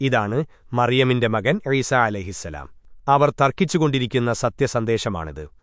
ഇതാണ് മറിയമിന്റെ മകൻ ഈസാ അലഹിസ്സലാം. അവർ തർക്കിച്ചുകൊണ്ടിരിക്കുന്ന സത്യസന്ദേശമാണിത്.